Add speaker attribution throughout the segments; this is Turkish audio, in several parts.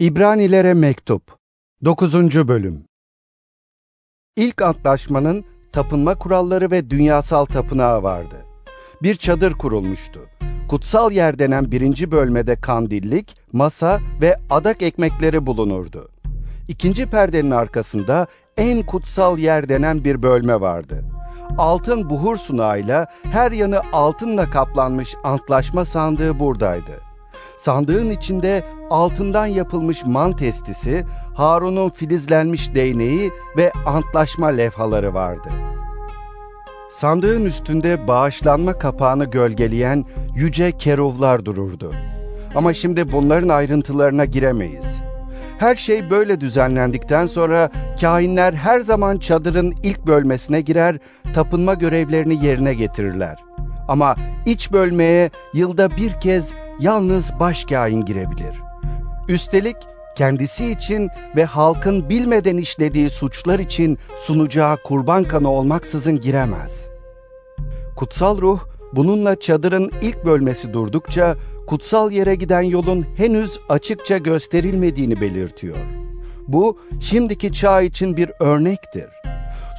Speaker 1: İbranilere Mektup 9. Bölüm İlk antlaşmanın tapınma kuralları ve dünyasal tapınağı vardı. Bir çadır kurulmuştu. Kutsal yer denen birinci bölmede kandillik, masa ve adak ekmekleri bulunurdu. İkinci perdenin arkasında en kutsal yer denen bir bölme vardı. Altın buhur sunağıyla her yanı altınla kaplanmış antlaşma sandığı buradaydı. Sandığın içinde altından yapılmış man testisi, Harun'un filizlenmiş değneği ve antlaşma levhaları vardı. Sandığın üstünde bağışlanma kapağını gölgeleyen yüce keruvlar dururdu. Ama şimdi bunların ayrıntılarına giremeyiz. Her şey böyle düzenlendikten sonra kahinler her zaman çadırın ilk bölmesine girer, tapınma görevlerini yerine getirirler. Ama iç bölmeye yılda bir kez yalnız başkâhin girebilir. Üstelik kendisi için ve halkın bilmeden işlediği suçlar için sunacağı kurban kanı olmaksızın giremez. Kutsal ruh bununla çadırın ilk bölmesi durdukça kutsal yere giden yolun henüz açıkça gösterilmediğini belirtiyor. Bu şimdiki çağ için bir örnektir.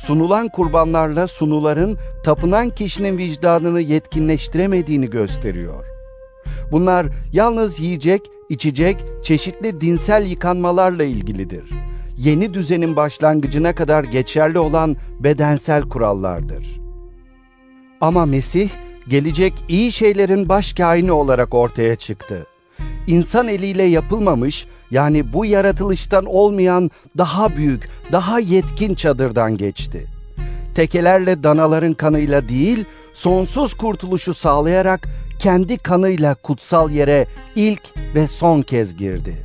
Speaker 1: Sunulan kurbanlarla sunuların tapınan kişinin vicdanını yetkinleştiremediğini gösteriyor. Bunlar yalnız yiyecek, içecek, çeşitli dinsel yıkanmalarla ilgilidir. Yeni düzenin başlangıcına kadar geçerli olan bedensel kurallardır. Ama Mesih gelecek iyi şeylerin başkâhini olarak ortaya çıktı. İnsan eliyle yapılmamış, yani bu yaratılıştan olmayan daha büyük, daha yetkin çadırdan geçti. Tekelerle danaların kanıyla değil, sonsuz kurtuluşu sağlayarak kendi kanıyla kutsal yere ilk ve son kez girdi.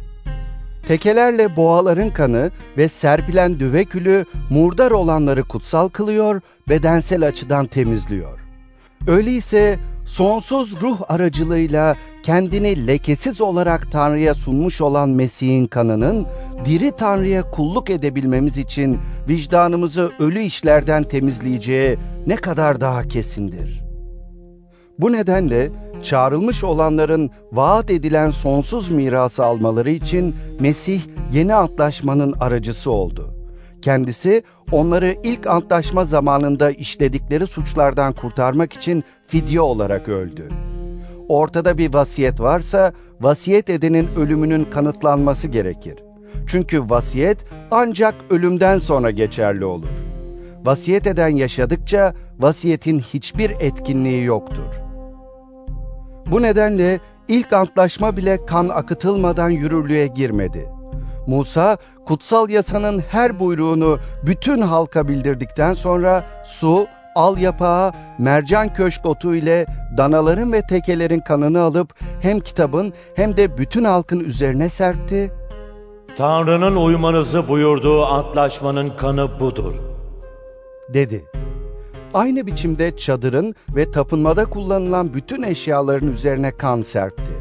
Speaker 1: Tekelerle boğaların kanı ve serpilen düve külü murdar olanları kutsal kılıyor, bedensel açıdan temizliyor. Öyleyse sonsuz ruh aracılığıyla kendini lekesiz olarak Tanrı'ya sunmuş olan Mesih'in kanının diri Tanrı'ya kulluk edebilmemiz için vicdanımızı ölü işlerden temizleyeceği ne kadar daha kesindir. Bu nedenle çağrılmış olanların vaat edilen sonsuz mirası almaları için Mesih yeni antlaşmanın aracısı oldu. Kendisi onları ilk antlaşma zamanında işledikleri suçlardan kurtarmak için fidye olarak öldü. Ortada bir vasiyet varsa vasiyet edenin ölümünün kanıtlanması gerekir. Çünkü vasiyet ancak ölümden sonra geçerli olur. Vasiyet eden yaşadıkça vasiyetin hiçbir etkinliği yoktur. Bu nedenle ilk antlaşma bile kan akıtılmadan yürürlüğe girmedi. Musa kutsal yasanın her buyruğunu bütün halka bildirdikten sonra su, al yapağı, mercan köşk otu ile danaların ve tekelerin kanını alıp hem kitabın hem de bütün halkın üzerine serpti.
Speaker 2: Tanrı'nın uymanızı buyurduğu antlaşmanın kanı budur.
Speaker 1: Dedi. Aynı biçimde çadırın ve tapınmada kullanılan bütün eşyaların üzerine kan serpti.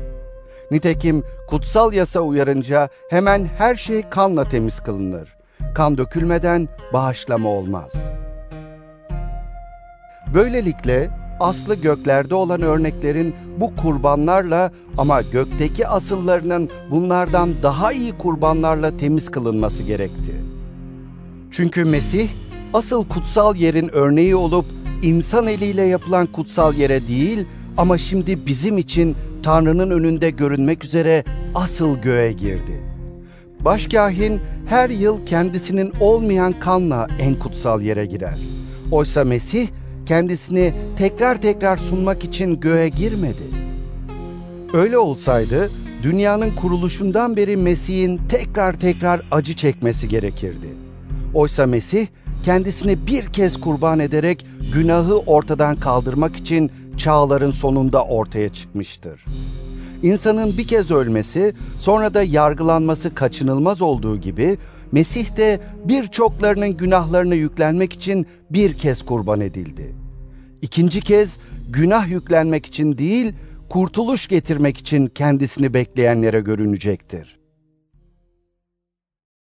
Speaker 1: Nitekim kutsal yasa uyarınca hemen her şey kanla temiz kılınır. Kan dökülmeden bağışlama olmaz. Böylelikle aslı göklerde olan örneklerin bu kurbanlarla ama gökteki asıllarının bunlardan daha iyi kurbanlarla temiz kılınması gerekti. Çünkü Mesih asıl kutsal yerin örneği olup insan eliyle yapılan kutsal yere değil ama şimdi bizim için Tanrı'nın önünde görünmek üzere asıl göğe girdi. Başkahin her yıl kendisinin olmayan kanla en kutsal yere girer. Oysa Mesih kendisini tekrar tekrar sunmak için göğe girmedi. Öyle olsaydı dünyanın kuruluşundan beri Mesih'in tekrar tekrar acı çekmesi gerekirdi. Oysa Mesih kendisini bir kez kurban ederek günahı ortadan kaldırmak için çağların sonunda ortaya çıkmıştır. İnsanın bir kez ölmesi, sonra da yargılanması kaçınılmaz olduğu gibi Mesih de birçoklarının günahlarını yüklenmek için bir kez kurban edildi. İkinci kez günah yüklenmek için değil, kurtuluş getirmek için kendisini bekleyenlere görünecektir.